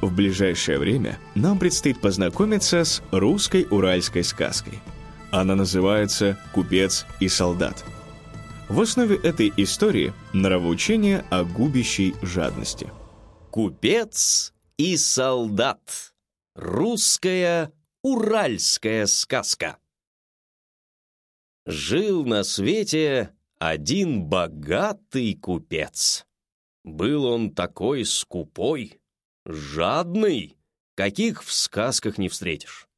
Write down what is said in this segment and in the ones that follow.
В ближайшее время нам предстоит познакомиться с русской уральской сказкой. Она называется «Купец и солдат». В основе этой истории нравоучение о губящей жадности. Купец и солдат. Русская уральская сказка. Жил на свете один богатый купец. Был он такой скупой, Жадный, каких в сказках не встретишь.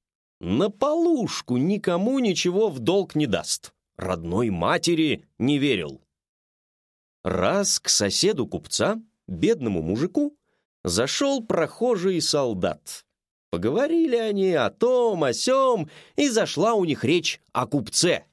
На полушку никому ничего в долг не даст. Родной матери не верил. Раз к соседу купца, бедному мужику, зашел прохожий солдат. Поговорили они о том, о сём, и зашла у них речь о купце.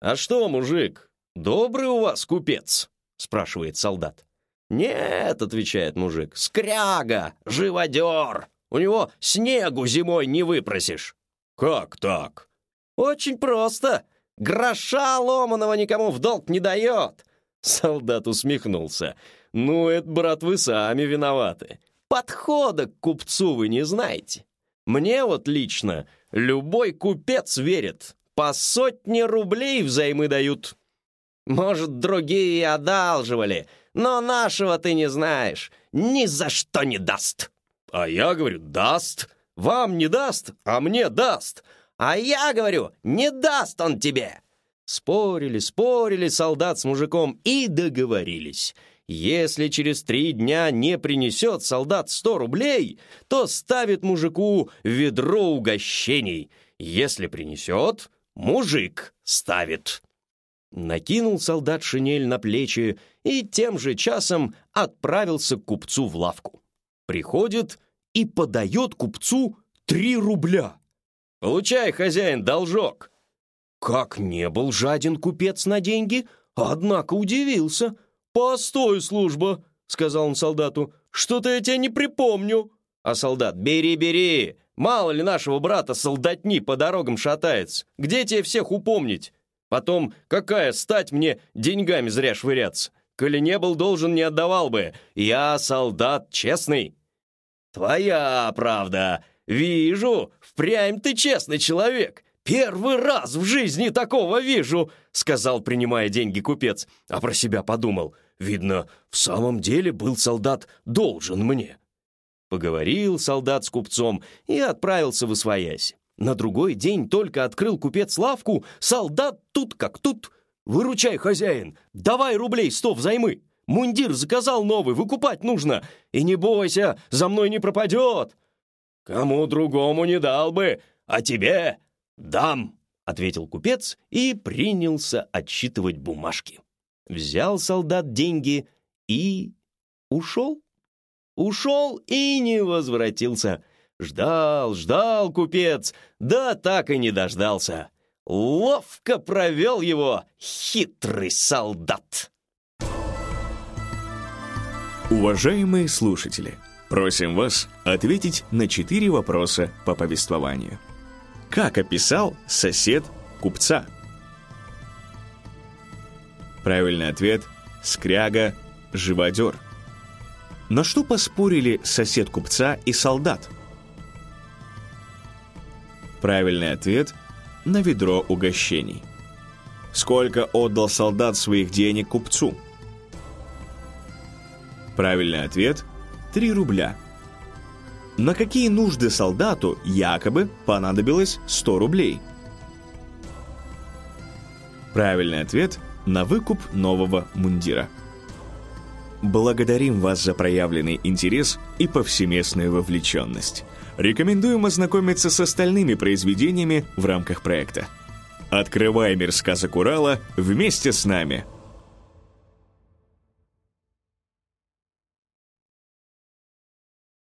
«А что, мужик, добрый у вас купец?» — спрашивает солдат. «Нет», — отвечает мужик, — «скряга, живодер. У него снегу зимой не выпросишь». «Как так?» «Очень просто. Гроша ломаного никому в долг не дает». Солдат усмехнулся. «Ну, это, брат, вы сами виноваты. Подхода к купцу вы не знаете. Мне вот лично любой купец верит. По сотне рублей взаймы дают. Может, другие одалживали, но нашего ты не знаешь. Ни за что не даст. А я говорю, даст. Вам не даст, а мне даст. А я говорю, не даст он тебе. Спорили, спорили солдат с мужиком и договорились. Если через три дня не принесет солдат сто рублей, то ставит мужику ведро угощений. Если принесет, мужик ставит. Накинул солдат шинель на плечи и тем же часом отправился к купцу в лавку. Приходит и подает купцу три рубля. «Получай, хозяин, должок!» Как не был жаден купец на деньги, однако удивился. «Постой, служба!» — сказал он солдату. «Что-то я тебя не припомню!» А солдат «Бери, бери! Мало ли нашего брата солдатни по дорогам шатается! Где тебе всех упомнить? Потом, какая стать мне деньгами зря швыряться? Коли не был должен, не отдавал бы. Я солдат честный». «Твоя правда. Вижу, впрямь ты честный человек. Первый раз в жизни такого вижу», — сказал, принимая деньги купец. А про себя подумал. «Видно, в самом деле был солдат должен мне». Поговорил солдат с купцом и отправился в Освоясь. На другой день только открыл купец лавку, солдат тут как тут. «Выручай, хозяин! Давай рублей сто взаймы! Мундир заказал новый, выкупать нужно! И не бойся, за мной не пропадет!» «Кому другому не дал бы, а тебе дам!» — ответил купец и принялся отсчитывать бумажки. Взял солдат деньги и ушел. Ушел и не возвратился. Ждал, ждал купец, да так и не дождался. Ловко провел его хитрый солдат. Уважаемые слушатели, просим вас ответить на четыре вопроса по повествованию. Как описал сосед купца? Правильный ответ – скряга, живодер. На что поспорили сосед купца и солдат – Правильный ответ – на ведро угощений. Сколько отдал солдат своих денег купцу? Правильный ответ – 3 рубля. На какие нужды солдату якобы понадобилось 100 рублей? Правильный ответ – на выкуп нового мундира. Благодарим вас за проявленный интерес и повсеместную вовлеченность. Рекомендуем ознакомиться с остальными произведениями в рамках проекта. Открывай мир сказок Урала вместе с нами –